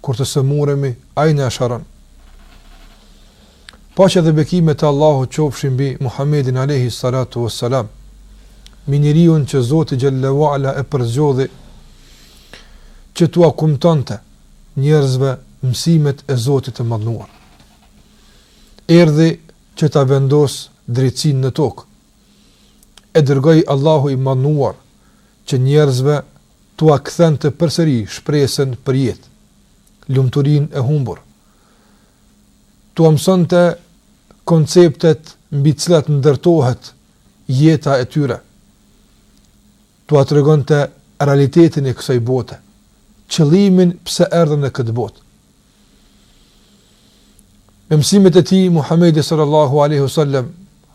kur të sëmuremi, Ai na e shëron. Paqja dhe bekimet e Allahut qofshin mbi Muhammedit alayhi salatu wassalam. Mbi njeriun që Zoti xhallahu ala e përzgjodhi që t'ua kumtonte njerëzve mësimet e Zotit të madhëruar. Erdhi që ta vendosë drejtësinë në tokë. E dërgoi Allahu i madhëruar që njerëzve t'ua kthente përsëri shpresën për jetë, lumturinë e humbur, t'ua mësonte konceptet mbi të cilat ndërtohet jeta e tyre, t'ua tregonte realitetin e kësaj bote, qëllimin pse erdhën në këtë botë. Me mësimet e tij Muhamedi sallallahu alaihi wasallam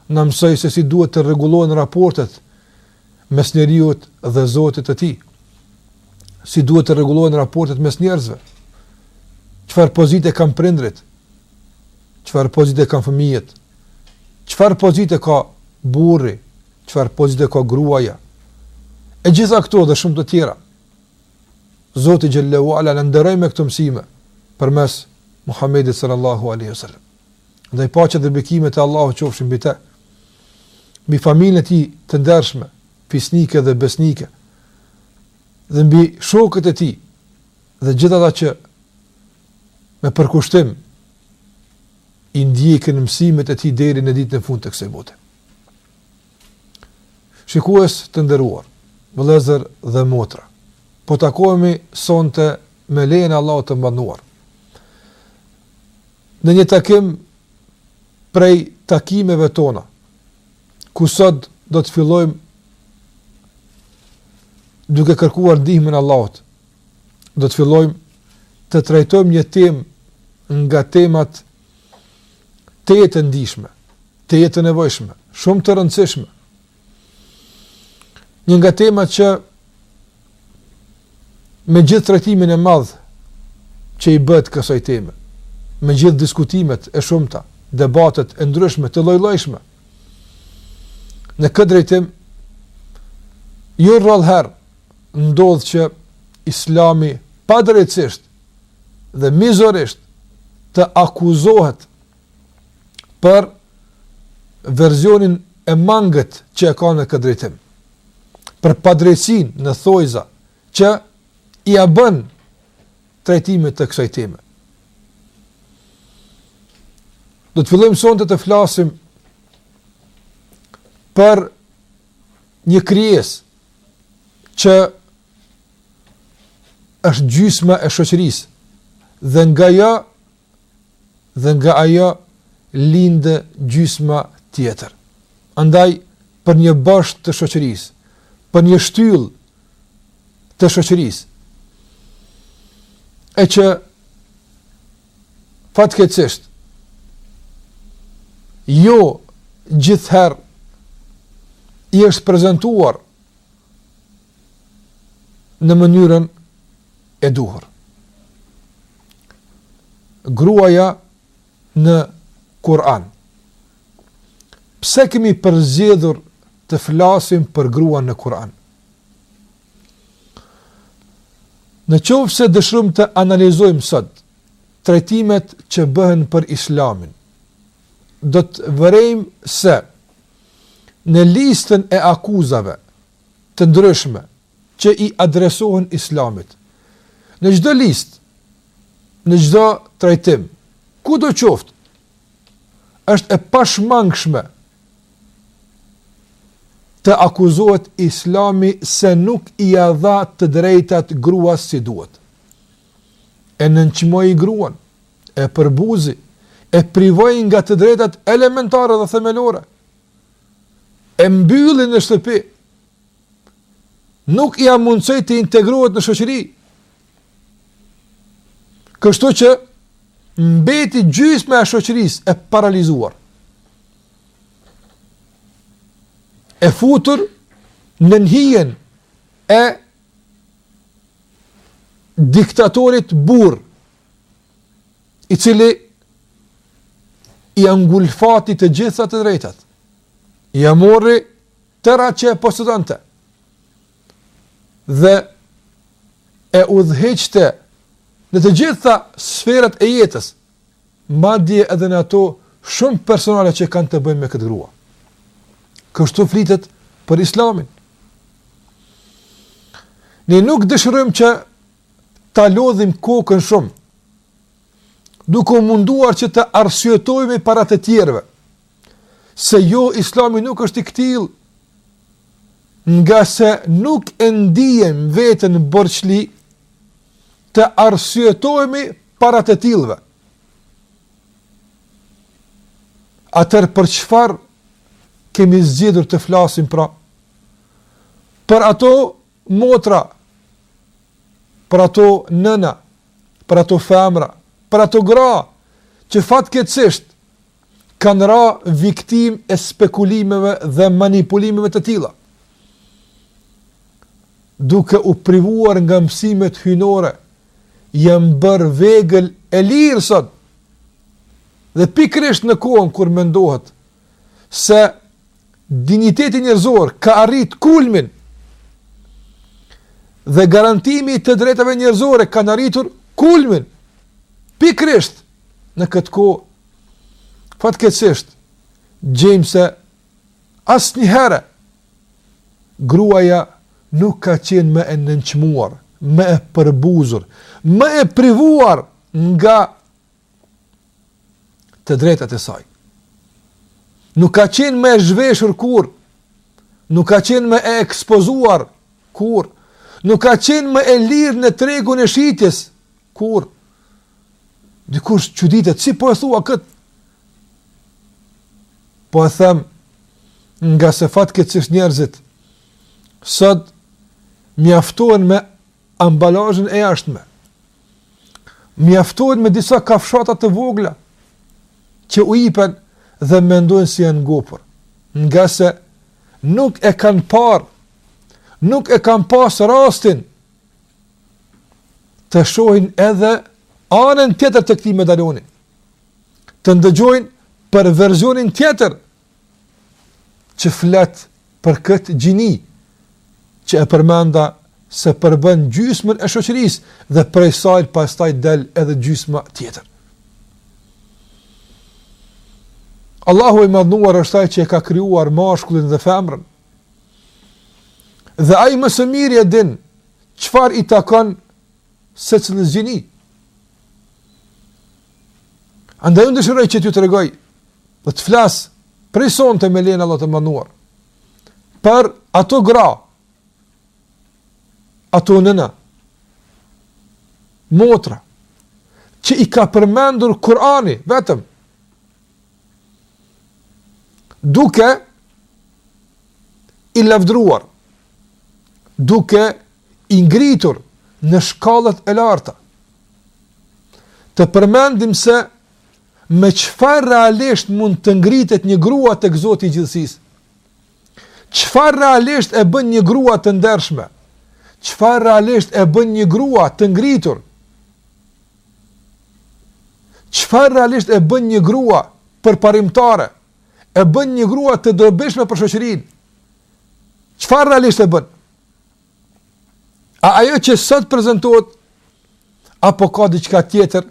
na mësoi se si duhet të rregullohen raportet mes njeriut dhe Zotit të tij, si duhet të rregullohen raportet mes njerëzve, çfarë pozite kanë prindërit, çfarë pozite kanë fëmijët, çfarë pozite ka burri, çfarë pozite ka gruaja. Të gjitha këto dhe shumë të tjera. Zoti xhallahu ala na nderoi me këto mësime përmes Muhamedit sallallahu alaihi wasallam. Ndaj paqja dhe bekimet e Allahut qofshin mbi të, mbi familjen e tij të ndershme, fisnike dhe besnike, dhe mbi shokët e tij dhe gjithë ata që me përkushtim i ndjekin mësimet e tij deri në ditën e fundit të kësaj bote. Shikues të nderuar, vëllezër dhe motra, po takohemi sonte me lejen e Allahut të madhëruar. në një takim prej takimeve tona, ku sot do të fillojmë duke kërkuar ndihmën e Allahut. Do të fillojmë të trajtojmë një temë nga temat tejet të ndjeshme, tejet të nevojshme, shumë të rëndësishme, Një nga temat që me gjithë trajtimin e madh që i bëhet kësaj teme, me gjithë diskutimet e shumta, debatet e ndryshme të lloj-llojshme. Në këtë drejtim jo rrallëherë ndodh që Islami padrejtësisht dhe mizorisht të akuzohet për versionin e mangët që e ka në këtë drejtim, për padrejtësinë në thojza që ia bën trajtimit të kësaj teme. Do të fillojmë sonte të flasim për një krijesë që është gjysma e shoqërisë dhe nga ajo dhe nga ajo lind gjysma tjetër. Andaj, për një bosht të shoqërisë, për një shtyllë të shoqërisë, e që fatkeqësisht, jo gjithëherë i është prezentuar në mënyrën e duhur. gruaja në Kur'an. Pse kemi përzgjedhur të flasim për gruan në Kur'an? Në qoftë se dëshirojmë të analizojmë sot trajtimet që bëhen për islamin, do të vërejmë se në listën e akuzave të ndryshme që i adresohen Islamit. Në çdo listë, në çdo trajtim, kudo qoftë, është e pashmangshme të akuzohet islami se nuk ia dha të drejtat gruas si duhet. E nënçmoi gruan, e përbuzi, e privoi nga të drejtat elementare dhe themelore, e mbylli në shtëpi, nuk ia mundësoi të integrohet në shoqëri. Kështu që mbeti gjysma e shoqërisë e paralizuar. E futur nën hijen e diktatorit burrë, i cili ia ngulfati të gjitha të drejtat, ia mori tëra që e posedonte dhe e udhëhiqte në të gjitha sferat e jetës, madje edhe në ato shumë personale që kanë të bëjnë me këtë grua. Kështu flitet për islamin. Ne nuk dëshirojmë që ta lodhim kokën shumë, duke u munduar që të arsyetohemi para të tjerëve, se jo islami nuk është i këtillë, ngase nuk e ndijem veten borxhli të arsyetohemi para të tillëve. Atëherë për çfarë kemi zgjedhur të flasim pra? Për ato motra, për ato nëna, për ato femra, për ato gra, që fatkeqësisht kanë ra viktimë e spekulimeve dhe manipulimeve të tilla, duke u privuar nga mësimet hyjnore, janë bërë vegël e lirë sot, dhe pikërisht në kohën kur mendohet se dinjiteti njerëzor ka arrit kulmin dhe garantimi i të drejtave njerëzore kanë arritur kulmin, pikërisht në këtë kohë Fatkeqësisht, gjejmë se asnjëherë gruaja nuk ka qenë më e nënçmuar, më e përbuzur, më e privuar nga të drejtat e saj. Nuk ka qenë më e zhveshur kurrë, nuk ka qenë më e ekspozuar kurrë, nuk ka qenë më e lirë në tregun e shitjes kurrë, Dikush çuditet, si po e thua këtë? Po e them ngase fatkeqësisht njerëzit sot mjaftohen me ambalazhin e jashtëm. Mjaftohen me disa kafshata të vogla që u ipen dhe mendojnë se janë ngopur. Ngase nuk e kanë parë, nuk e kanë pasë rastin të shohin edhe anën tjetër të këtij medaloni. Të ndëgjojnë për versionin tjetër që flet për këtë gjini që e përmenda se përbën gjysmën e shoqërisë dhe prej saj pastaj del edhe gjysma tjetër. Allahu i madhëruar është ai që e ka krijuar mashkullin dhe femrën Dhe ai më së miri e din çfarë i takon secilës gjini. Andaj unë dëshiroj që t'ju tregoj dhe të flas prej sonte me lejen e Allahut të madhëruar për ato gra ato nëna motra që i ka përmendur Kurani vetëm duke i lavdruar, duke i ngritur në shkallët e larta, të përmendim se me çfarë realisht mund të ngritet një grua tek Zoti i gjithësisë, çfarë realisht e bën një grua të ndershme, çfarë realisht e bën një grua të ngritur, Çfarë realisht e bën një grua përparimtare? E bën një grua të dobishme për shoqërinë? Çfarë realisht e bën? A ajo që sot prezentohet apo ka diçka tjetër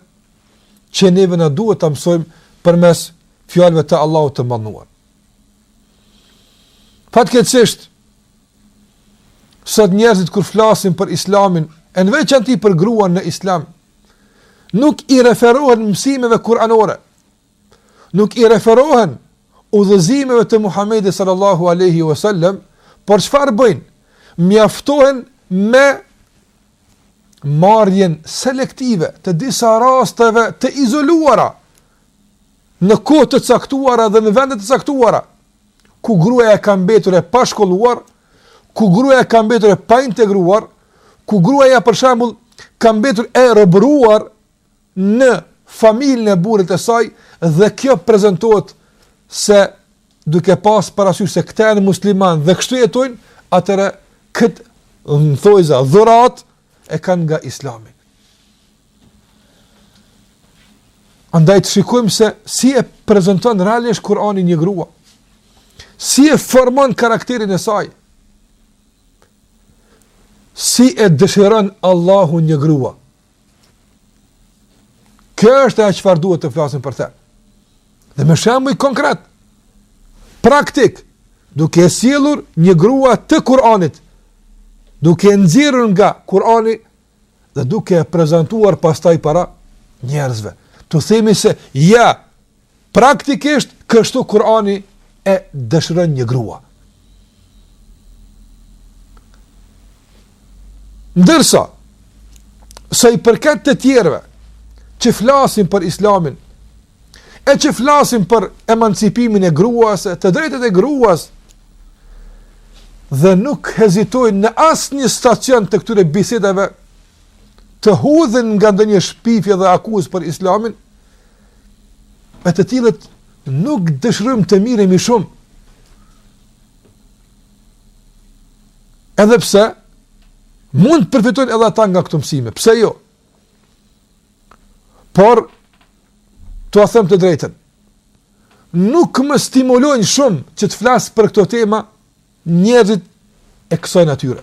që neve na duhet ta mësojmë përmes fjalëve të Allahut të madhëruar. Fatkeqësisht sot njerëzit kur flasin për Islamin, e në veçanti për gruan në Islam, nuk i referohen mësimeve kuranore, nuk i referohen udhëzimeve të Muhamedit sallallahu alaihi wasallam, por çfarë bëjnë? Mjaftohen me marrjen selektive të disa rasteve të izoluara Në kohë të caktuara dhe në vende të caktuara, ku gruaja ka mbetur e pashkolluar, ku gruaja ka mbetur e paintegruar, ku gruaja për shembull ka mbetur e robëruar në familjen e burrit të saj dhe kjo prezentohet se duke pas parasysh se këta janë muslimanë dhe kështu jetojnë, atëherë këtë në thonjëza dhuratë e kanë nga islami. Andaj të shikojmë se si e prezenton realisht Kurani një grua. Si e formon karakterin e saj. Si e dëshiron Allahu një grua. Kjo është ajo çfarë duhet të flasim për te. Dhe me shembuj konkretë, praktikë, duke e sjellur një grua të Kur'anit, duke e nxjerrur nga Kur'ani dhe duke e prezantuar pastaj para njerëzve. T'u themi se ja praktikisht kështu Kur'ani e dëshiron një grua. Ndërsa sa i përket të tjerëve që flasin për Islamin, e që flasin për emancipimin e gruas, të drejtat e gruas, dhe nuk hezitojnë në asnjë stacion të këtyre bisedave të hudhin nga ndonjë shpifje dhe akuzë për islamin, me të tillët nuk dëshirojmë të merremi shumë. Edhe pse, mund të përfitojnë edhe ata nga këto mësime. Pse jo? Por, t'ua them të drejtën, nuk më stimulojnë shumë që të flas për këto tema njerëzit e kësoj natyre.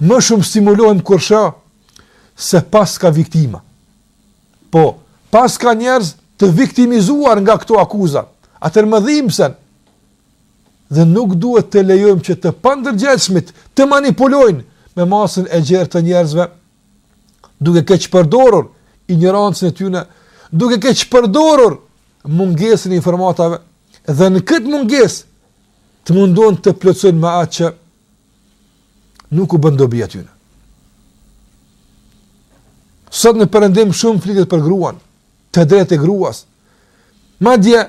Më shumë stimulohem kur shoh se pas ka viktima. Po, pas ka njerëz të viktimizuar nga këto akuza, atëherë më dhimbsen, dhe nuk duhet të lejojmë që të pandërgjegjshmit të manipulojnë me masën e gjerë të njerëzve, duke keqpërdorur injorancën e tyne, duke keqpërdorur mungesën e informatave dhe në këtë mungesë të mundohen të plotësojnë me atë që nuk u bën dobi atyne. Sot në perëndim shumë flitet për gruan, të drejtat e gruas. Madje,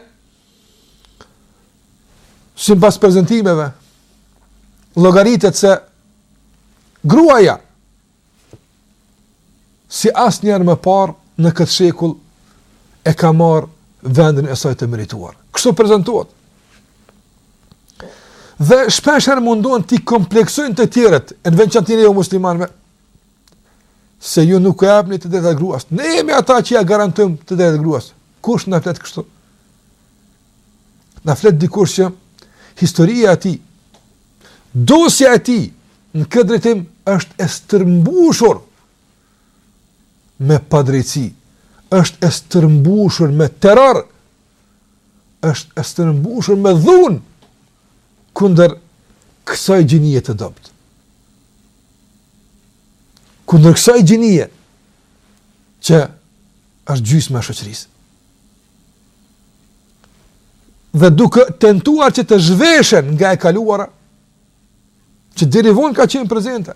simbas prezentimeve, llogaritet se gruaja, si asnjëherë më parë në këtë shekull, e ka marrë vendin e saj të merituar. Kështu prezentohet. Dhe shpeshherë mundohen t'i kompleksojnë të tjerët, e në veçanti ne muslimanëve, se ju nuk ia jepni të drejtat gruas. Ne jemi ata që ia garantojmë të drejtat gruas. Kush na flet kështu? Na flet dikush që historia e tij, dosja e tij në këtë drejtim është e stërmbushur me padrejtësi, është e stërmbushur me terror, është e stërmbushur me dhunë kundër kësaj gjinie të dobët. Kundër kësaj gjinie, që është gjysma e shoqërisë. Dhe duke tentuar që të zhveshen nga e kaluara, që deri vonë ka qenë prezente,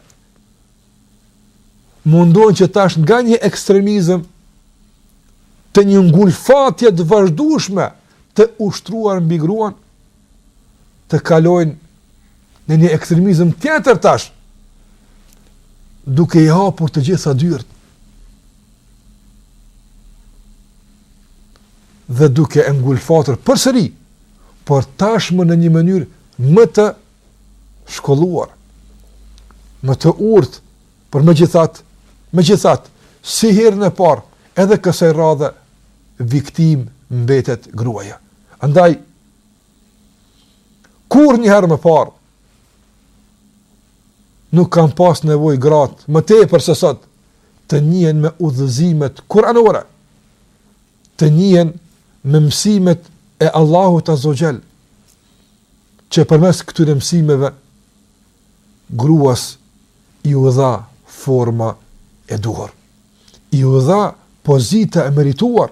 mundohen që tash nga një ekstremizëm të një ngulfatjeje të vazhdueshme të ushtruar mbi gruan, të kalojnë në një ekstremizëm tjetër tash, duke i hapur të gjitha dyert, dhe duke e ngulfatur përsëri, por tashmë në një mënyrë më të shkolluar, më të urtë, por megjithatë, megjithatë, si herën e parë, edhe kësaj radhe, viktimë mbetet gruaja. Andaj, Kurnjëherë më parë, nuk kanë pas nevojë gratë, më tepër se sot, të njihen me udhëzimet kuranore, të njihen me mësimet e Allahut azze ue xhel, që përmes këtyre mësimeve, gruas iu dha forma e duhur. Iu dha pozita e merituar.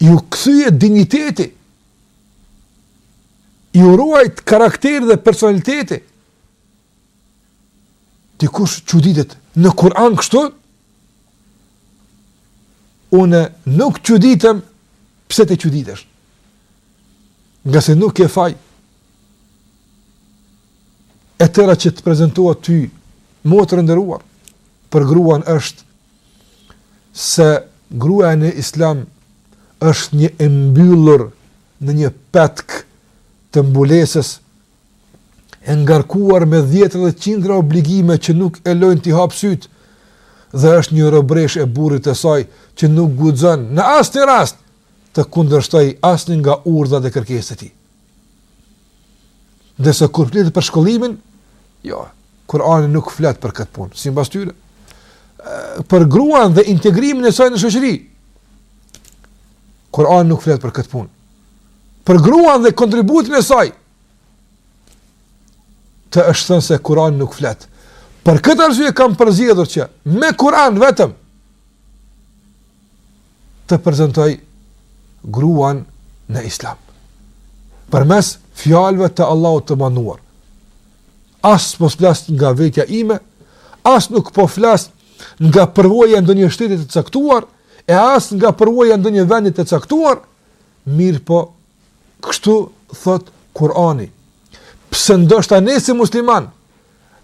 Iu kthye dinjiteti. Iu ruajt karakteri dhe personaliteti. Dikush çuditet në Kur'an kështu? Unë nuk çuditem pse ti çuditesh. Ngase nuk ke faj e tëra që të prezentohet ty, motër e nderuar, për gruan është se gruaja në islam është e mbyllur në një petk të mbulesës, e ngarkuar me dhjetëra dhe qindra obligime që nuk e lojnë t'i hapë sytë, dhe është një robëreshë e burrit të saj që nuk guxon në asnjë rast të kundërshtojë asnjë nga urdhrat dhe kërkesat e tij. Ndërsa kur flitet për shkollimin, jo, Kurani nuk flet për këtë punë, simbas tyre. Për gruan dhe integrimin e saj në shoqëri. Kurani nuk flet për këtë punë. Për gruan dhe kontributin e saj. Të është thënë se Kurani nuk flet. Për këtë arsye kam përzgjedhur që me Kur'an vetëm të prezentoj gruan në islam. Përmes fjalëve të Allahut të madhëruar. As s'po flas nga vetja ime, as nuk po flas nga përvoja e ndonjë shteti të caktuar, e as nga përvoja e ndonjë vendi të caktuar, mirëpo Kështu thotë Kurani. Pse ndoshta ne si muslimanë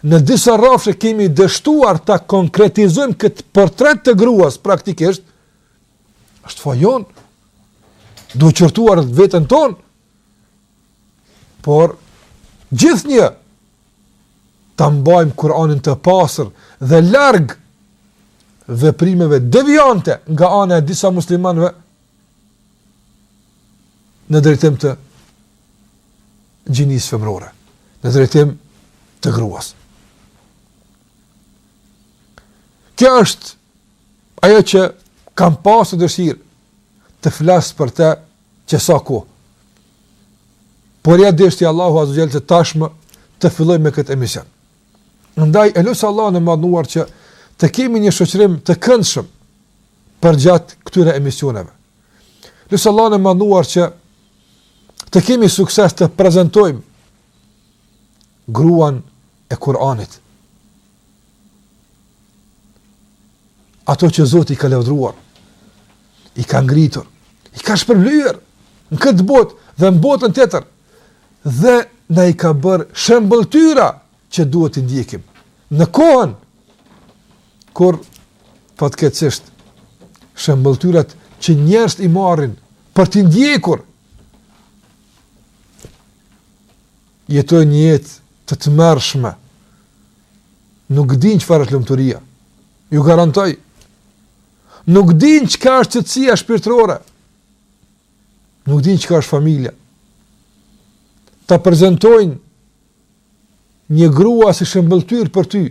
në disa rrafshe kemi dështuar ta konkretizojmë këtë portret të gruas praktikisht, është faji ynë, duhet qortuar veten tonë, por gjithnjë ta mbajmë Kur'anin të pastër dhe larg veprimeve devijante nga ana e disa muslimanëve, në drejtim të gjinisë femërore, në drejtim të gruas. Kjo është ajo që kam pasur dëshirë të flas për të që sa kohë. Por ja deshti Allahu Azze ue xhel që tashmë të filloj me këtë emision. Ndaj e lus Allahun e Madhëruar që të kemi një shoqërim të këndshëm përgjatë këtyre emisioneve. Lus Allahun e Madhëruar që të kemi sukses të prezentojmë gruan e Kur'anit. Ato që Zoti i ka lavdruar, i ka ngritur, i ka shpërblyer në këtë botë dhe në botën tjetër, dhe na i ka bërë shembëlltyra që duhet t'i ndjekim në kohën kur fatkeqësisht shembëlltyrat që njerëzit i marrin për t'i ndjekur jetojnë një jetë të tmerrshme, nuk din çfarë është lumturia, ju garantoj, nuk din çka është qetësia shpirtërore, nuk din çka është familja. Ta prezantojnë një grua si shembëlltyrë për ty,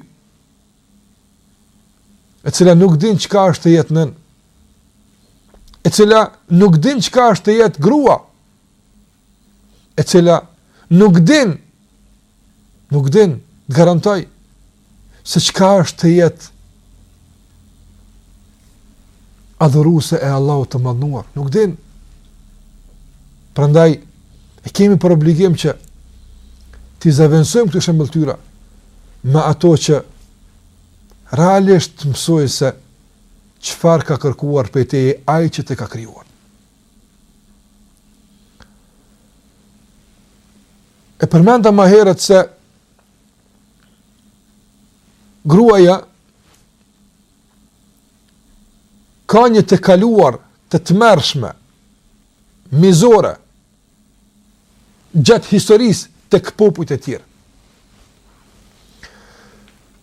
e cila nuk din çka është të jetë nënë, e cila nuk din çka është të jetë grua, e cila nuk din Nuk din, të garantoj, se çka është të jetë adhuruese e Allahut të madhëruar. Nuk din. Prandaj, e kemi për obligim që t'i zavendësojmë këto shembëlltyra me ato që realisht të mësojnë se çfarë ka kërkuar prej teje ai që të ka krijuar. E përmenda ma herët se gruaja ka një të kaluar të tmerrshme, mizore, gjatë historisë tek popujt e tjerë.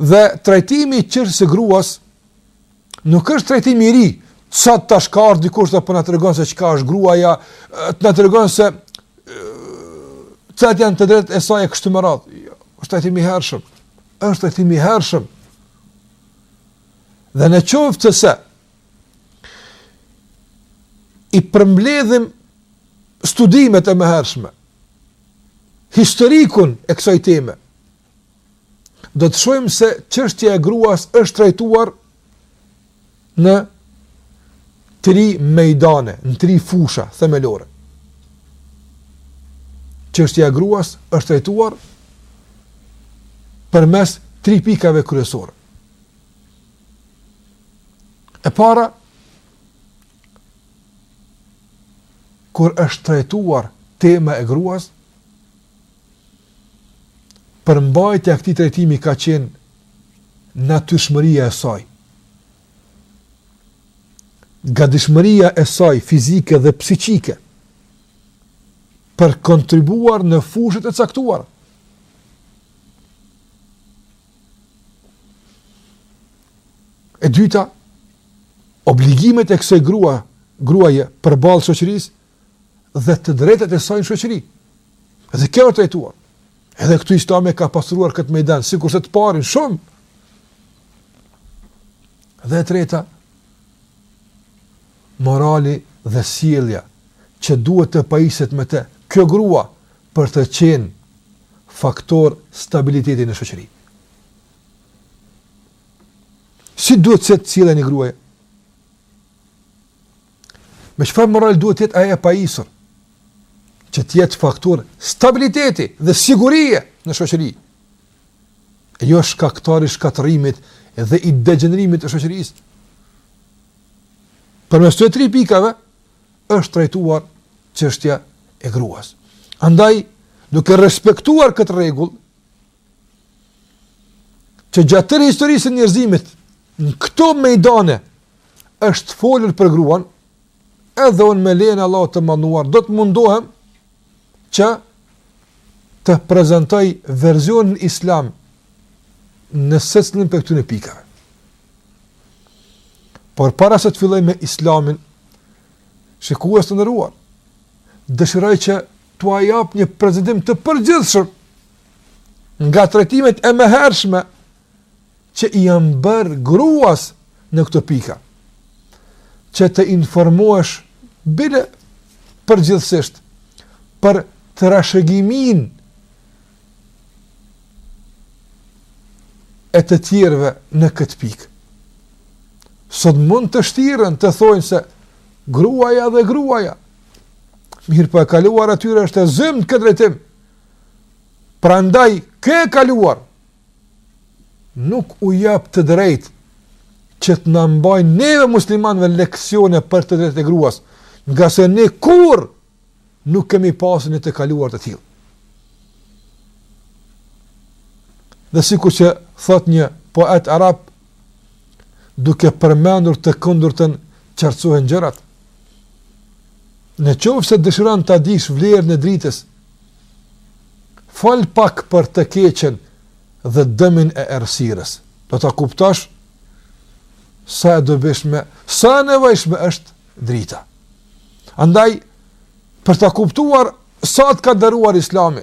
Dhe trajtimi i çështjes së gruas Nuk është trajtim i ri, se tash ka ardh dikush dhe po na tregon se çka është gruaja, të na tregon se cilat janë të drejtat e saj e kështu me radhë. Jo, është trajtim i hershëm. Është trajtim i hershëm. Dhe në qoftë se, i përmbledhim studimet e mëhershme, historikun e kësaj teme, do të shohim se çështja e gruas është trajtuar në tri mejdane, në tri fusha themelore. Çështja e gruas është trajtuar përmes tri pikave kryesore. E para kur është trajtuar tema e gruas, përmbajtja e këtij trajtimi ka qenë natyrshmëria e saj. Gatishmëria e saj fizike dhe psikike për kontribuar në fushët e caktuar. E dyta, obligimet e kësaj grua, gruaje përballë shoqërisë dhe të drejtat e saj në shoqëri. Dhe kjo është trajtuar. Edhe këtu Islami ka pasuruar këtë mejdan, sikurse të parin, shumë. Dhe e treta, morali dhe sjellja, që duhet të pajiset me te, kjo grua, për të qenë faktor stabiliteti në shoqëri. Si duhet të sillet një grua? Me çfarë moral duhet të jetë ajo e pajisur? Që të jetë faktor stabiliteti dhe sigurie në shoqëri. E jo shkaktar i shkatërrimit dhe i degjenerimit të shoqërisë. Përmes këtyre tri pikave është trajtuar çështja e gruas. Andaj, duke respektuar këtë rregull, që gjatë tërë historisë së njerëzimit, në këto mejdane, është folur për gruan, edhe unë me lejen e Allahut të madhëruar, do të mundohem që të prezentoj versionin islam në secilën prej këtyre pikave. Por para se të filloj me islamin, shikues të nderuar, dëshiroj që t'jua jap një prezentim të përgjithshëm nga trajtimet e mëhershme që i janë bërë gruas në këto pika. Që të informohesh bile përgjithësisht për trashëgiminë e të tjerëve në këtë pikë. Sot mund të shtiren të thojnë se gruaja dhe gruaja, mirëpo e kaluara e tyre është e zezë në këtë drejtim, Prandaj kjo e kaluar nuk u jep të drejtë që të na mbajnë neve muslimanëve leksione për të drejtat e gruas, ngase ne kurrë nuk kemi pasur një të kaluar të tillë. Dhe sikur që thotë një poet arab, duke përmendur të kundërtën qartësohen gjërat, në qoftë se dëshiran ta dish vlerën e dritës, Fol pak për të keqen dhe dëmin e errësirës. Do ta kuptosh sa e dobishme, sa e nevojshme është drita. Andaj për ta kuptuar sa të ka nderuar Islami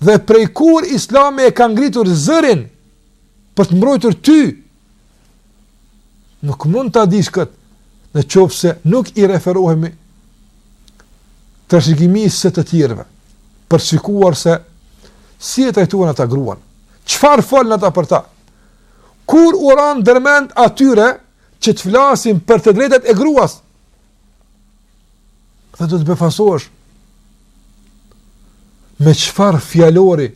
dhe prej kur Islami e ka ngritur zërin për të mbrojtur ty Nuk mund ta dish këtë në qoftë se nuk i referohemi trashëgimisë së të tjerëve për të shikuar se si e trajtuan ata gruan. Çfarë folën ata për ta? Kur u ra ndërmend atyre që të flasin për të drejtat e gruas? Dhe do të befasohesh me çfarë fjalori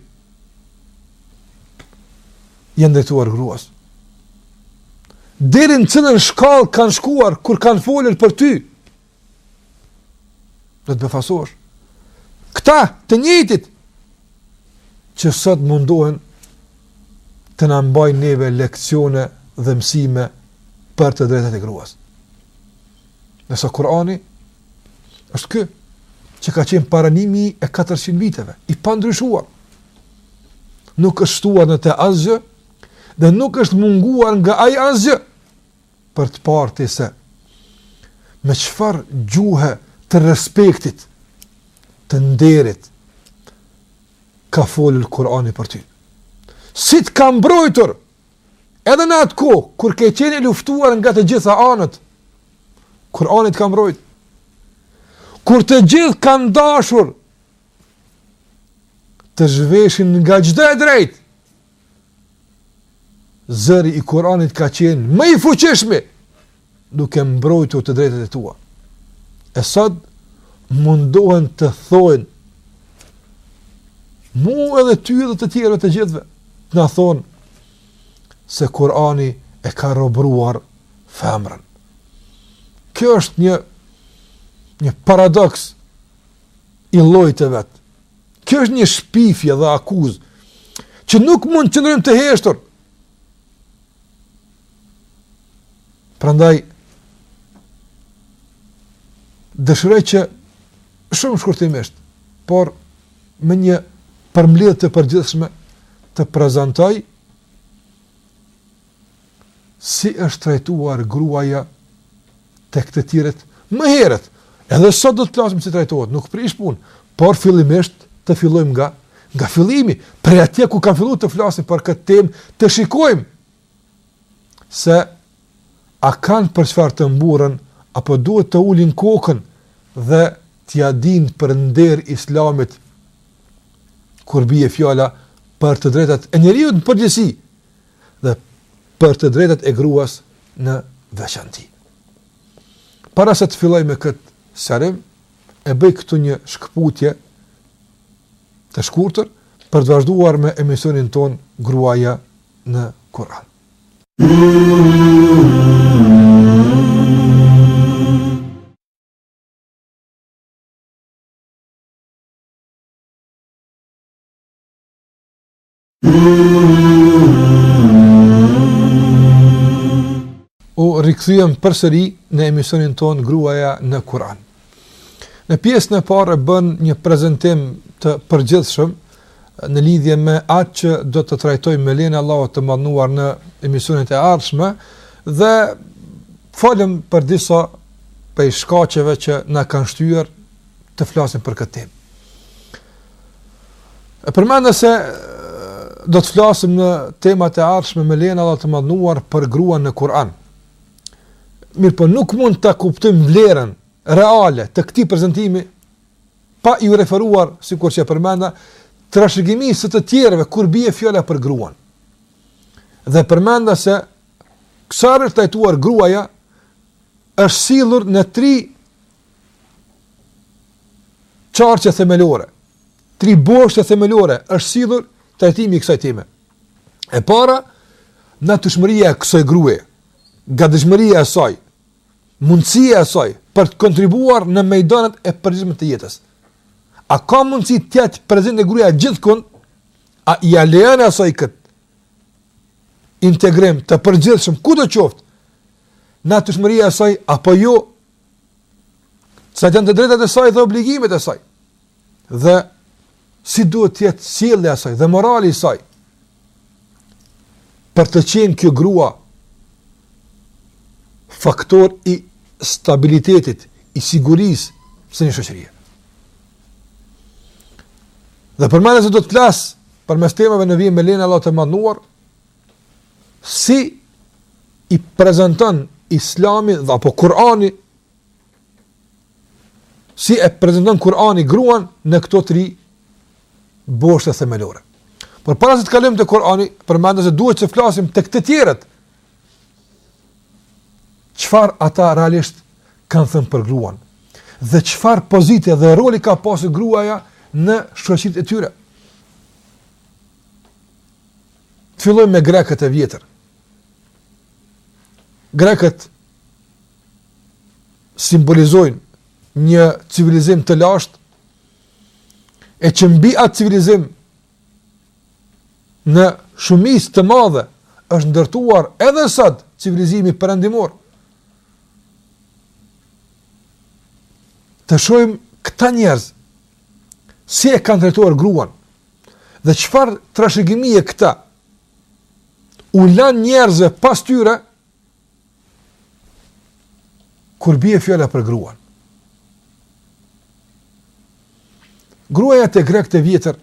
janë drejtuar gruas. Deri në cilën shkallë kanë shkuar kur kanë folur për ty. Do të befasohesh. Këta të njëjtit që sot mundohen të na mbajnë neve leksione dhe mësime për të drejtat e gruas. Ndërsa Kurani është ky që ka qenë para 1400 viteve, i pandryshuar. Nuk është shtuar në të asgjë dhe nuk është munguar nga ai asgjë për të parë ti se me çfarë gjuhe të respektit, të nderit, ka folur Kurani për ty. Si të ka mbrojtur Edhe në atë kohë, kur ke qenë e luftuar nga të gjitha anët, Kur'ani të ka mbrojt. Kur të gjithë kanë dashur të të zhveshin nga çdo e drejtë. Zëri i Kur'anit ka qenë më i fuqishmi duke mbrojtur të drejtat e tua. E sot mundohen të thonë mu edhe ty dhe të tjerëve të gjithëve, të na thonë se Kurani e ka robëruar femrën. Kjo është një, një paradoks i llojit të vet. Kjo është një shpifje dhe akuzë që nuk mund të qëndrojmë të heshtur. Prandaj dëshiroj që shumë shkurtimisht, por me një përmbledhje të përgjithshme të prezantoj si është trajtuar gruaja tek të tjerët më herët. Edhe sot do të flasim si trajtohet, nuk prish punë, por fillimisht të fillojmë nga nga fillimi, prej atje ku kam filluar të flasim për këtë temë, të shikojmë se a kanë për çfarë të mburren apo duhet të ulin kokën dhe t'ia dinë për nder Islamit kur bie fjala për të drejtat e njeriut në përgjithësi dhe për të drejtat e gruas në veçanti. Para se të filloj me këtë serim, e bëj këtu një shkëputje të shkurtër për të vazhduar me emisionin tonë Gruaja në Kur'an. U rikthyem përsëri në emisionin tonë Gruaja në Kur'an. Në pjesën e parë bëmë një prezantim të përgjithshëm në lidhje me atë që do të trajtojmë me lejen e Allahut të madhëruar në emisionet e ardhshme dhe folëm për disa prej shkaqeve që na kanë shtyrë të flasim për këtë temë. E përmenda se do të flasim në temat e ardhshme me lejen e Allahut të madhëruar për gruan në Kur'an. Mirëpo nuk mund ta kuptojmë vlerën reale të këtij prezantimi pa iu referuar, sikur që e përmenda, trashëgimisë së të tjerëve kur bie fjala për gruan. Dhe përmenda se kur është trajtuar gruaja është sillur në tri qarqe themelore, tri boshte themelore është sillur trajtimi i kësaj teme. E para, natyrshmëria e kësaj gruaje, gatishmëria e saj, mundësia e saj për të kontribuar në mejdanet e përgjithshme të jetës. A ka mundësi të jetë prezente gruaja gjithkund? A i alejon asaj kët integrim të përgjithshëm kudo qoftë natyrshmëria e saj apo jo? Cilat janë të drejtat e saj dhe obligimet e saj? dhe si duhet të jetë sjellja e saj dhe morali i saj për të qenë kjo grua faktor i stabilitetit, i sigurisë së një shoqërie. Dhe përmenda se do të flas përmes temave në vijim me lejen e Allahut të madhëruar, si i prezenton islami dhe apo Kurani si e prezanton Kurani gruan në këto tri boshte themelore. Por para se të kalojmë te Kurani, përmenda se duhet të flasim tek të tjerët. Çfarë ata realisht kanë thënë për gruan? Dhe çfarë pozite dhe roli ka pasur gruaja në shoqërinë e tyre? Të fillojmë me grekët e vjetër. Grekët simbolizojnë një civilizim të lashtë, e që mbi atë civilizim në shumicë të madhe është ndërtuar edhe sot civilizimi perëndimor. Të shohim këta njerëz, si e kanë trajtuar gruan, dhe çfarë trashëgimie këta, u lanë njerëzve pas tyre, Kur bie fjala për gruan. Gruaja te grekët e vjetër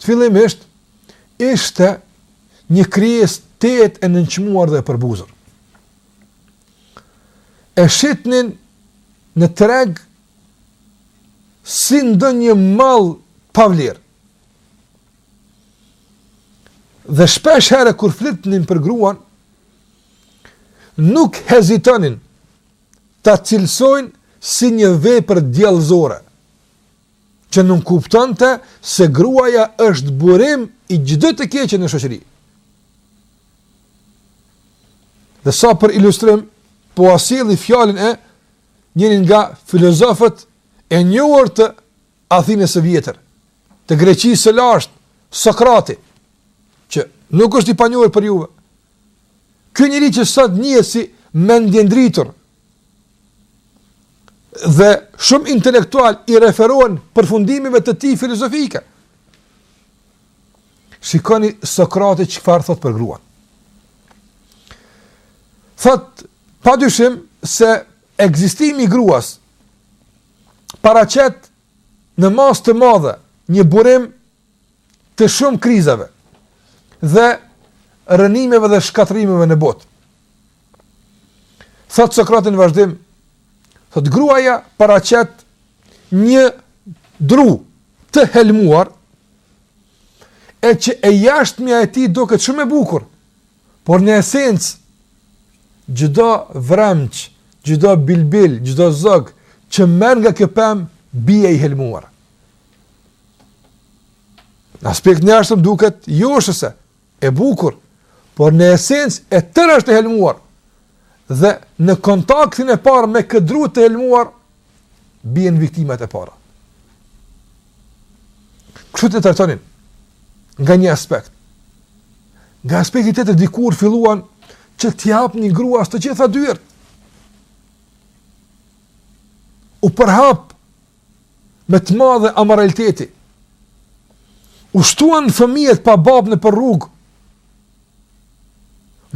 fillimisht ishte një krijesë tejet e nënçmuar dhe e përbuzur. E shitnin në treg si ndonjë mall pa vlerë. Dhe shpesh herë kur flitnin për gruan, nuk hezitonin ta cilësojnë si një vepër djallëzore, që nënkuptonte se gruaja është burim i çdo të keqe në shoqëri. Dhe sa për ilustrim, po e sjelli fjalën e njërit nga filozofët e njohur të Athinës së vjetër, të Greqisë së lashtë, Sokrati, që nuk është i panjohur për juve. Ky njeri që sot njihet si mendje e ndritur dhe shumë intelektualë i referohen përfundimeve të tij filozofike. Shikoni Sokrati çfarë thotë për gruan. Thotë pa dyshim se ekzistimi i gruas paraqet në masë të madhe një burim të shumë krizave dhe rënimeve dhe shkatërrimeve në botë. Thotë Sokrati në vazhdim, thotë gruaja paraqet një dru të helmuar e që e jashtëmja e tij duket shumë e bukur. Por në esencë, çdo vremc, çdo bilbil, çdo zog që merr nga kjo pemë bie i helmuar. Në aspektin e jashtëm duket joshëse, e bukur, por në esencë e tëra është e helmuar. dhe në kontaktin e parë me këtë dru të helmuar, bien viktimat e para. Kështu e trajtonin, nga një aspekt. Nga aspekti tjetër dikur filluan që t'ia hapin gruas të gjitha dyert. U përhap me të madhe amoraliteti. U shtuan fëmijët pa babë nëpër rrugë.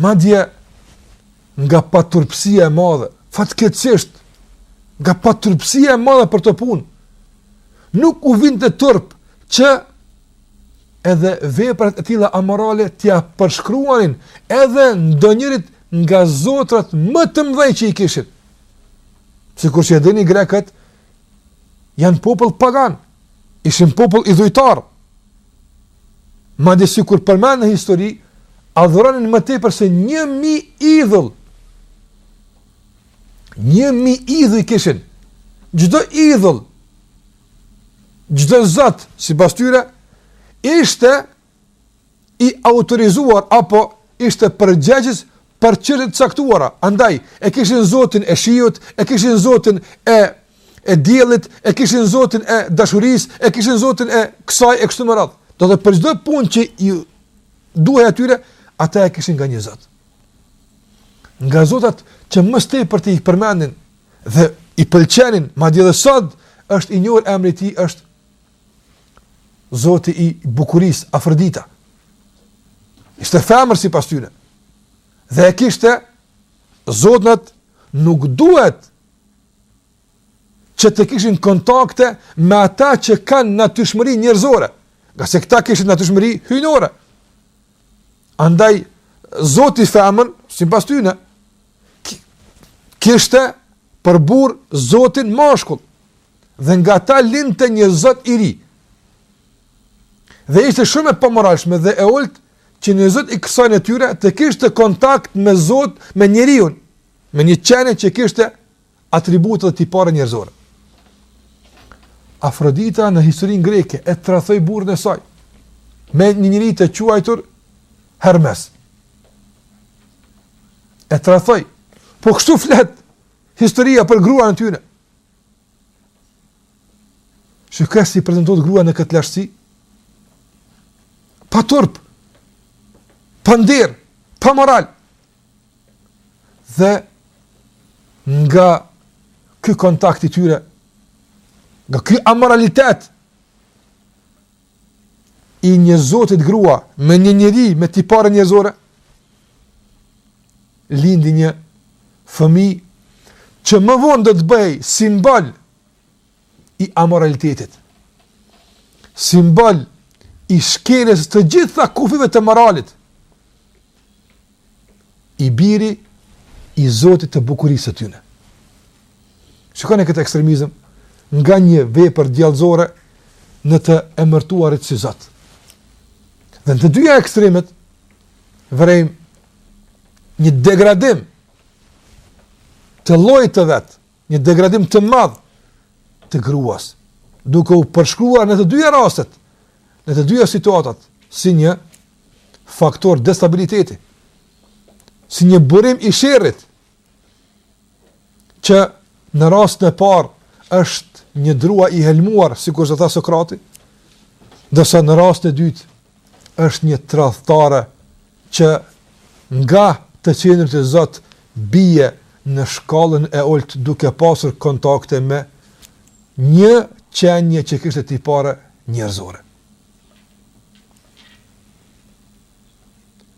Madje, nga paturpësia e madhe, fatkeqësisht, nga paturpësia e madhe për këto punë, nuk u vinte turp që edhe veprat e tilla amorale t'ia përshkruanin edhe ndonjërit nga zotrat më të mëdhenj që i kishin. Sikurse e dini grekët, janë popull pagan, ishin popull idhujtar. Madje sikur përmend në histori, adhuranin më tepër se një mijë idhull. Një mijë idhull i kishin. Çdo idhull, çdo zot, sipas tyre, ishte i autorizuar apo ishte përgjegjës për çështje të caktuara. Andaj e kishin Zotin e shiut, e kishin Zotin e e diellit, e kishin Zotin e dashurisë, e kishin Zotin e kësaj e kështu me radhë. Do të për çdo punë që i duhej atyre, ata e kishin nga një Zot. Nga Zotat që më së tepërmi i përmendin dhe i pëlqenin, madje edhe sot është i njohur emri i tij është Zoti i bukurisë, Afërdita. Ishte femër sipas tyre. Dhe e kishte, zotat nuk duhet që të kishin kontakte me ata që kanë natyrshmëri njerëzore, ngase këta kishin natyrshmëri hyjnore. Andaj Zoti femër, sipas tyre, kishte për burrë zotin mashkull, dhe nga ta lindte një zot i ri. Dhe ishte shumë e pamoralshme dhe e ulët që një zot i kësaj natyre të kishte kontakt me zot me njeriun, me një qenie që kishte atribute dhe tipare njerëzore. Afrodita në historinë greke e tradhtoi burrin e saj me një njeri të quajtur Hermes. E tradhtoi. Po kështu flet historia për gruan e tyre. Shiko si prezantohet gruaja në këtë lashtësi? Pa turp, pa nder, pa moral. Dhe nga ky kontakt i tyre, nga ky amoralitet, i një zotit grua me një njeri me tipare njerëzore, lindi një fëmijë që më vonë do të bëhej simbol i amoralitetit, simbol i shkeljes së të gjitha kufijve të moralit, i biri i Zotit të bukurisë së tyne. Shikoni këtë ekstremizm nga një vepër djallëzore në të emërtuarit si Zot. Dhe në të dyja ekstremet, vërejmë një degradim të llojit të vet, një degradim të madh të gruas, duke u përshkruar në të dyja rastet, në të dyja situatat, si një faktor destabiliteti, si një burim i sherrit, që në rastin e parë është një drua i helmuar, sikurse tha Sokrati, ndërsa në rastin e dytë është një tradhtare që nga të qenurit zot bije në shkallën e ulët duke pasur kontakte me një qenie që kishte tipare njerëzore.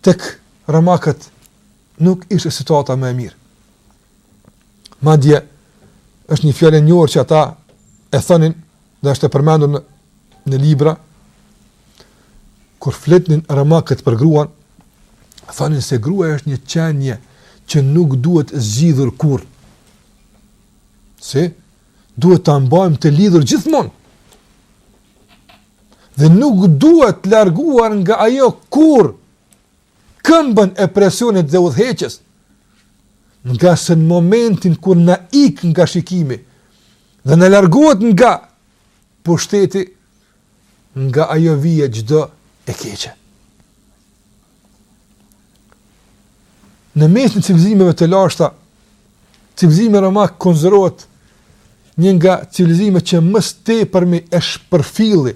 Tek romakët nuk ishte situata më e mirë. Madje është një fjalë e njohur që ata e thonin dhe është e përmendur në, në libra kur flitnin romakët për gruan, thonin se gruaja është një qenie që nuk duhet zgjidhur kurrë. Si? Duhet ta mbajmë të lidhur gjithmonë. Dhe nuk duhet larguar nga ajo kurrë këmbën e presionit dhe udhëheqjes, ngase në momentin kur na ik nga shikimi dhe na largohet nga pushteti, nga ajo vjen çdo e keqe. Në mesin e civilizimeve të lashta, civilizimi romak konsiderohet një nga civilizimet që më së tepërmi e shpërfilli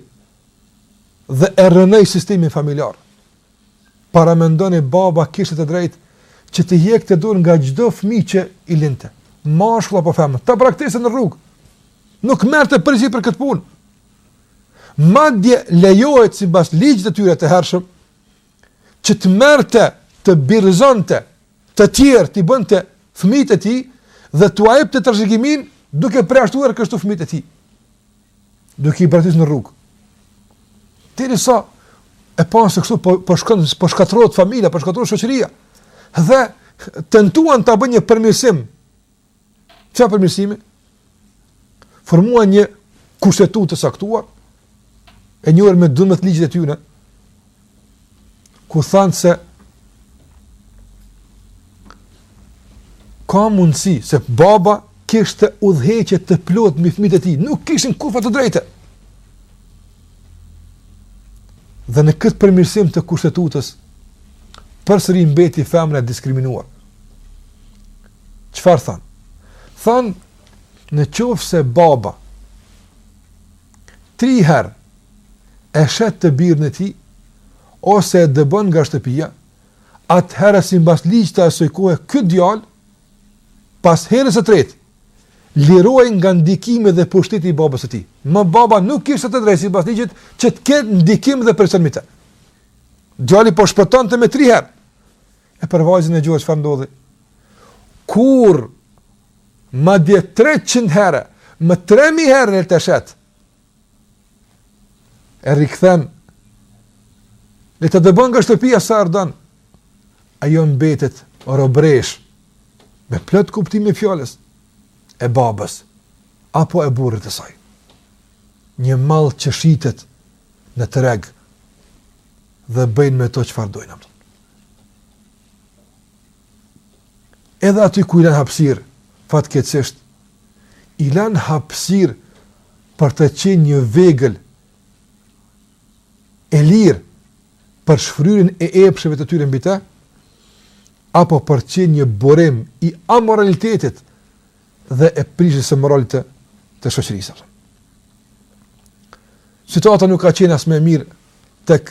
dhe e rënoi sistemin familjar. Paramendoni baba kishte të drejtë që të hiqte dorë nga çdo fëmijë që i lindte, mashkull apo femër, ta braktiste në rrugë. Nuk merrte përgjegjësi për këtë punë. Madje lejohet sipas ligjit të tyre të hershëm që të merrte, të birëzonte të tjerë t'i bënte fëmijët e tij dhe t'ua jepte trashëgiminë duke përjashtuar kështu fëmijët e tij. Duke i braktis në rrugë. Derisa e pa se kështu po po shkon po shkatërrohet familja, po shkatërrohet shoqëria. Dhe tentuan ta bëjnë një përmirësim Çfarë përmirësimi? Formuan një kushtetutë të caktuar, e njohur me 12 ligjet e tyre, ku thanë se ka mundësi se baba kishte udhëheqje të plotë mbi fëmijët e tij, nuk kishin kurrfarë të drejte. Dhe në këtë përmirësim të kushtetutës përsëri mbeti femra e diskriminuar. Çfarë thanë? Thanë, në qoftë se baba, tri herë, e shet të birin e tij, ose e dëbon nga shtëpia, atëherë simbas ligjit të asoj kohë, ky djalë, pas herës së tretë, lirohej nga ndikimi dhe pushteti i babës së tij. Më baba nuk kishte të drejtë simbas ligjit, që të ketë ndikim dhe presion mbi të. Djalli po shpëtonte me tri herë. E për vajzën e gjorë çfarë ndodhi? Kurrë, madje 300 herë, me 3000 herë le ta shet. E rikthen. Le ta dëbon nga shtëpia sa herë don. Ajo mbetet robëreshë me plot kuptimin e fjalës e babës apo e burrit të saj. Një mall që shitet në treg dhe bëjnë me to çfarë dojnë. Edhe aty ku i lanë hapësirë, fatkeqësisht, i lanë hapësirë për të qenë një vegël e lirë për shfryrjen e epsheve të tyre mbi të, apo për të qenë një burim i amoralitetit dhe e prishjes së moralit të shoqërisë. Situata nuk ka qenë as më e mirë tek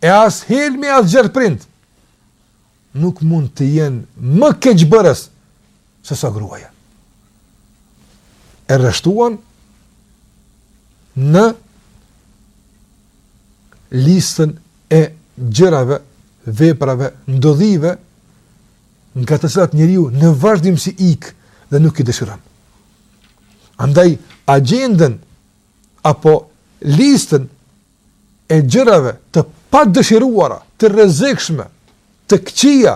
e as helmi as gjarpri nuk mund të jenë më keqbërës se sa gruaja. E rreshtuan në listën e gjërave, veprave, ndodhive nga të cilat njeriu në vazhdimësi ik dhe nuk i dëshiron. Andaj, agjendën apo listën e gjërave të padëshiruara, të rrezikshme, të këqija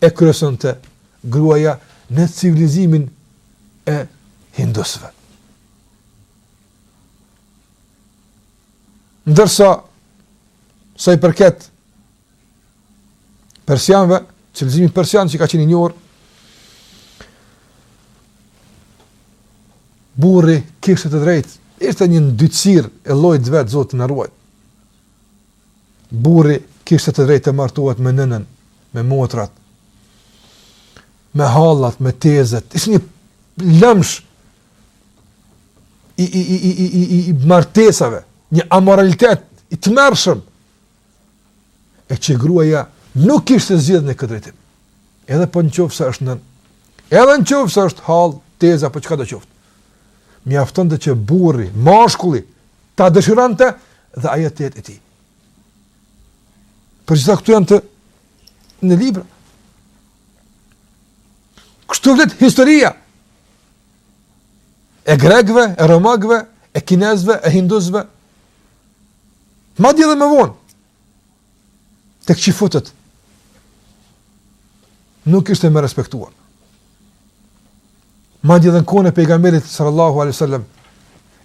e kryesonte gruaja në civilizimin e hindusëve. Ndërsa sa i përket Persianve, civilizimi persian që ka qenë i njohur, burri kishte të drejtë, ishte një ndytësirë e llojit të vet Zoti na ruajt. Burri kishte të drejtë të martohet me nënën, me motrat, me hallat, me tezet. Ishte një lëmsh i i i i i i martesave, një amoralitet i tmerrshëm e që gruaja nuk kishte zgjidhje në këtë drejtim. Edhe po në qofë se është nënë, edhe në qofë se është hallë, teze, apo çka do qoftë. Mjaftonte që burri, mashkulli, ta dëshironte dhe ajo të jetë e tij. Për gjitha këto janë në libra. Kështu flet historia e grekve, e romakëve, e kinezëve, e hindusve, Madje edhe më vonë, tek çifutët, nuk ishte më e respektuar. Madje edhe në kohën e pejgamberit sallallahu alejhi ve sallam,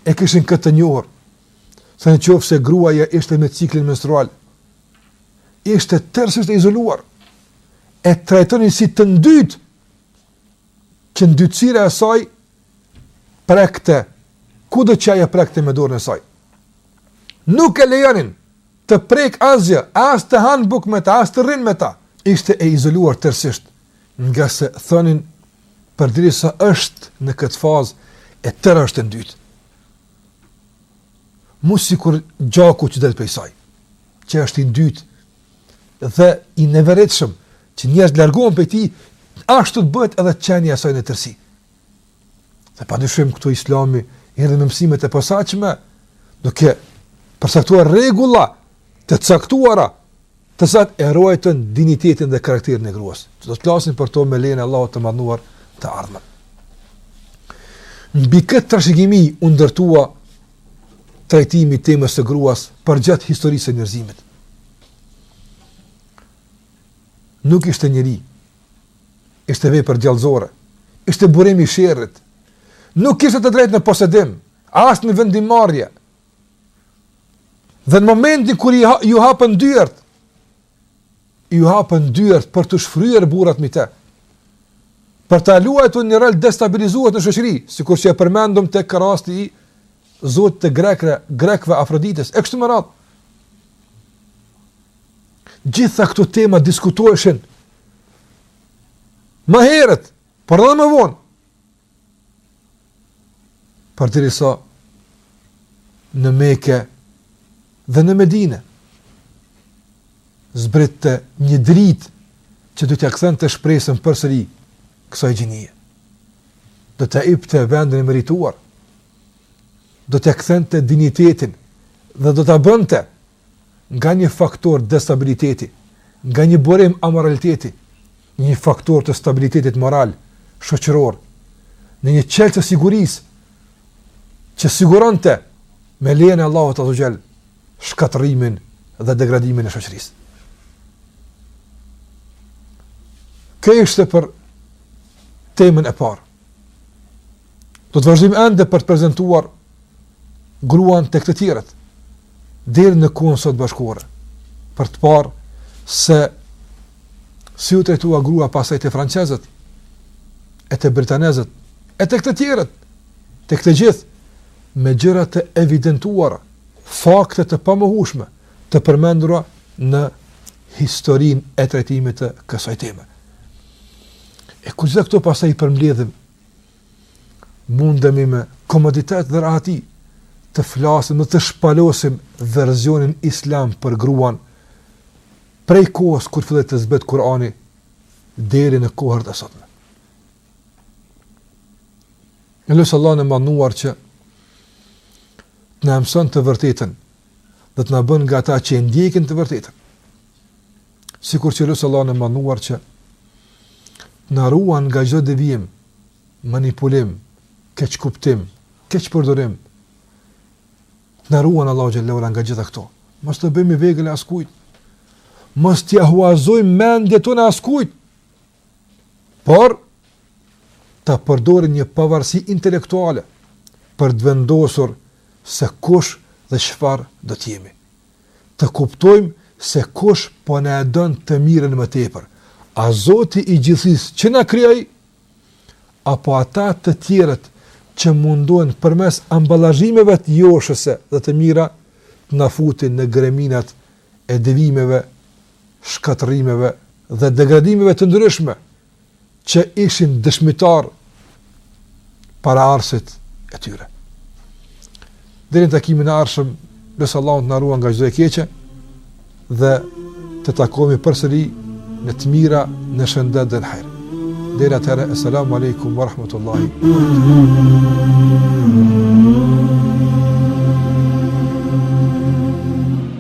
e kishin këtë të njohur, se në qofë se gruaja ishte me ciklin menstrual, ishte tërësisht e izoluar, e trajtonin si të ndytë, që ndytësira e saj prekte kudo që ajo prekte me dorën e saj. Nuk e lejonin të prekë asgjë, as të hajë bukë me ta, as të rrijë me ta. Ishte e izoluar tërësisht, ngase thonin përderisa është në këtë fazë, e tëra është e ndytë. Mu sikur gjaku që del prej saj, që është i ndytë, dhe i neveritshëm që njerëzit largohen prej tij, ashtu të bëhet edhe qenia e saj në tërësi. Dhe pa dyshim këtu islami erdhi me mësimet e posaçme, duke përcaktuar rregulla të caktuara, të cilat e ruajtën dinjitetin dhe karakterin e gruas. Që do të flasim për to me lejen e Allahut të madhëruar në të ardhmen. Në këtë tërë shpjegim u ndërtua trajtimi i temës së gruas përgjatë historisë së njerëzimit. Nuk ishte njeri, ishte vepër djallëzore, ishte burim i sherrit, nuk kishte të drejtë në posedim, as në vendimmarrje, dhe në momentin kur iu hapën dyert, iu hapën dyert për t'u shfryrë burrat mbi të. Për ta luajtur një rol destabilizues në shoqëri, sikur që e përmendëm tek rasti i zotit të grekëve, grekëve Afroditës, e kështu me radhë. Gjitha këto tema diskutoheshin më herët, por edhe më vonë. Përderisa në Meke dhe në Medine zbriste një dritë që do t'ia kthente shpresën përsëri kësaj gjinie. Do t'ia jipte vendin e merituar, do t'ia kthente dinjitetin dhe do ta bënte nga një faktor destabiliteti, nga një burim amoraliteti, një faktor të stabilitetit moral, shoqëror, në një çelës të sigurisë, që siguronte me lejën e Allahut azze ue xhel, shkatërrimin dhe degradimin e shoqërisë. Kjo ishte për temën e parë. Do të vazhdojmë ende për të prezantuar gruan tek të tjerët deri në kohën sotme bashkëkohore për të parë se si u trajtua gruaja pastaj te francezët e te britanezët e tek të tjerët tek të gjithë me gjëra të evidentuara, fakte të pamohueshme të përmendura në historinë e trajtimit të kësaj teme. E kur gjithë këto pastaj i përmbledhim mundemi me komoditet dhe rahati të flasim dhe të shpalosim versionin islam për gruan prej kohës kur filloi të zbresë Kurani deri në kohët e sotme. E lus Allahun e madhëruar që të na e mësojë të vërtetën dhe të na bëjë nga ata që e ndjekin të vërtetën. Sikur që lus Allahun e madhëruar që të na ruajë nga çdo devijim, manipulim, keqkuptim, keqpërdorim, të na ruajë Allahu xhele ue ala nga gjitha këto. Mos të bëhemi vegël e askujt, mos t'ia huazojmë mendjet tona askujt, por të përdorim një pavarësi intelektuale për të vendosur se kush dhe çfarë do të jemi. të kuptojmë se kush po na e don të mirën më tepër, a Zoti i gjithësisë që na krijoi, apo ata të tjerët që mundohen përmes ambalazhimeve joshëse dhe të mira të na futin në greminat e devijimeve, shkatërrimeve dhe degradimeve të ndryshme që ishin dëshmitar paraardhësit e tyre. Deri në takimin e ardhshëm, lus Allahun të na ruajë nga çdo e keqe, dhe të takohemi përsëri në të mira, në shëndet dhe në hajr. Deri atëherë, assalamu alaikum wa rahmatullahi wa